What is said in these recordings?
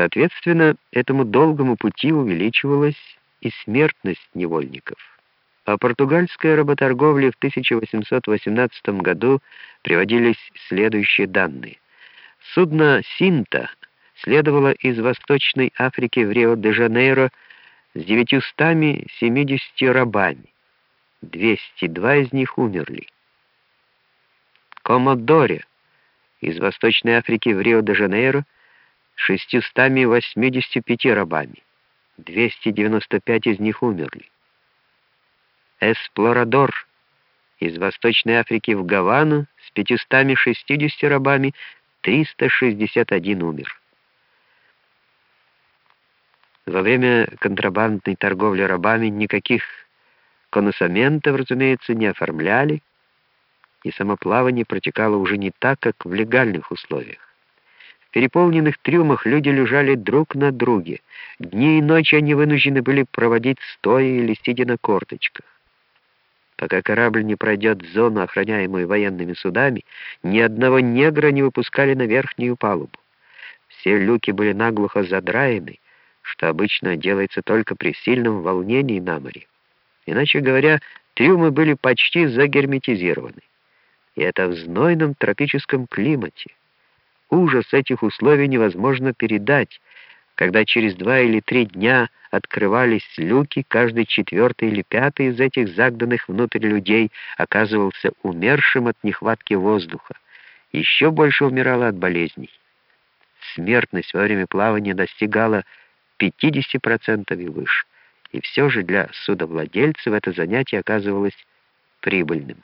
Соответственно, этому долгому пути увеличивалась и смертность невольников. О португальской работорговле в 1818 году приводились следующие данные. Судно «Синта» следовало из Восточной Африки в Рио-де-Жанейро с 970 рабами. 202 из них умерли. «Комодоре» из Восточной Африки в Рио-де-Жанейро 685 рабами. 295 из них умерли. Эсплорадор из Восточной Африки в Гавану с 560 рабами, 361 умер. Во время контрабандной торговли рабами никаких коносаментов, разумеется, не оформляли, и самоплавание протекало уже не так, как в легальных условиях. Переполненных трюмах люди лежали друг на друге. Дни и ночи они вынуждены были проводить стоя или сидя на корточках. Пока корабль не пройдет зону, охраняемую военными судами, ни одного негра не выпускали на верхнюю палубу. Все люки были наглухо задраены, что обычно делается только при сильном волнении на море. Иначе говоря, трюмы были почти загерметизированы. И это в знойном тропическом климате. Ужас этих условий невозможно передать, когда через два или три дня открывались люки, каждый четвертый или пятый из этих загнанных внутрь людей оказывался умершим от нехватки воздуха. Еще больше умирало от болезней. Смертность во время плавания достигала 50% и выше, и все же для судовладельцев это занятие оказывалось прибыльным.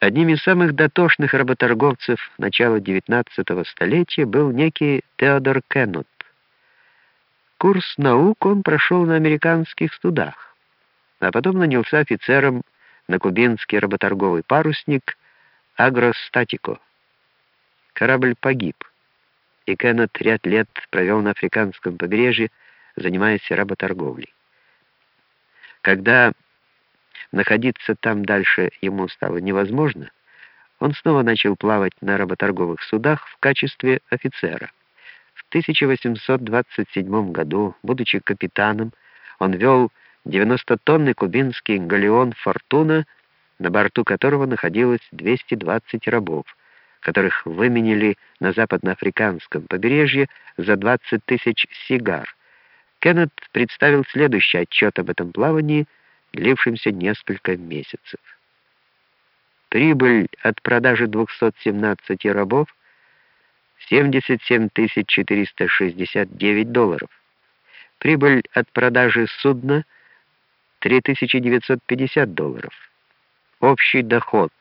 Одним из самых дотошных работорговцев начала XIX столетия был некий Теодор Кеннот. Курс наук он прошел на американских судах, а потом нанялся офицером на кубинский работорговый парусник «Агростатико». Корабль погиб, и Кеннет ряд лет провел на африканском побережье, занимаясь работорговлей. Когда Находиться там дальше ему стало невозможно. Он снова начал плавать на работорговых судах в качестве офицера. В 1827 году, будучи капитаном, он вел 90-тонный кубинский галеон «Фортуна», на борту которого находилось 220 рабов, которых выменили на западноафриканском побережье за 20 тысяч сигар. Кеннет представил следующий отчет об этом плавании – длившимся несколько месяцев. Прибыль от продажи 217 рабов 77 469 долларов. Прибыль от продажи судна 3950 долларов. Общий доход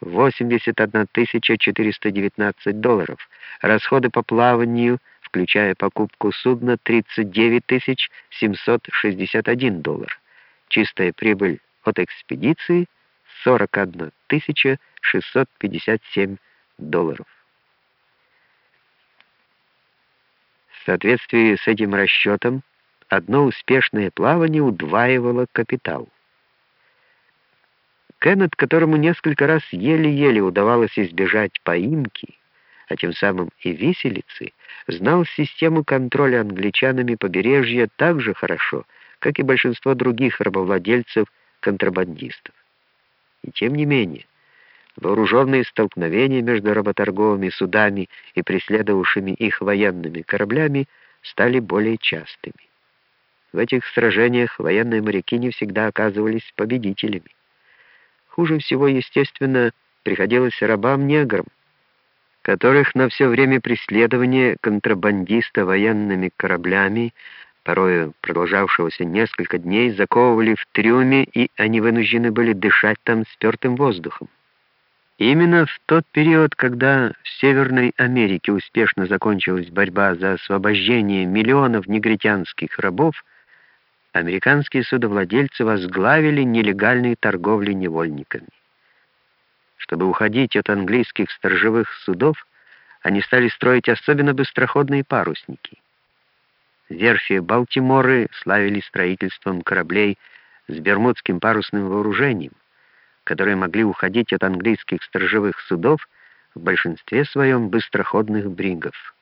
81 419 долларов. Расходы по плаванию, включая покупку судна, 39 761 доллар. Чистая прибыль от экспедиции 41 657 долларов. В соответствии с этим расчетом, одно успешное плавание удваивало капитал. Кеннет, которому несколько раз еле-еле удавалось избежать поимки, а тем самым и виселицы, знал систему контроля англичанами побережья так же хорошо, как и большинство других рабовладельцев-контрабандистов. И тем не менее, вооруженные столкновения между работорговыми судами и преследовавшими их военными кораблями стали более частыми. В этих сражениях военные моряки не всегда оказывались победителями. Хуже всего, естественно, приходилось рабам-неграм, которых на все время преследования контрабандиста военными кораблями порою продолжавшегося несколько дней, заковывали в трюме, и они вынуждены были дышать там спертым воздухом. Именно в тот период, когда в Северной Америке успешно закончилась борьба за освобождение миллионов негритянских рабов, американские судовладельцы возглавили нелегальную торговлю невольниками. Чтобы уходить от английских сторожевых судов, они стали строить особенно быстроходные парусники. Верфи Балтиморы славились строительством кораблей с бермудским парусным вооружением, которые могли уходить от английских сторожевых судов в большинстве своем быстроходных бригов.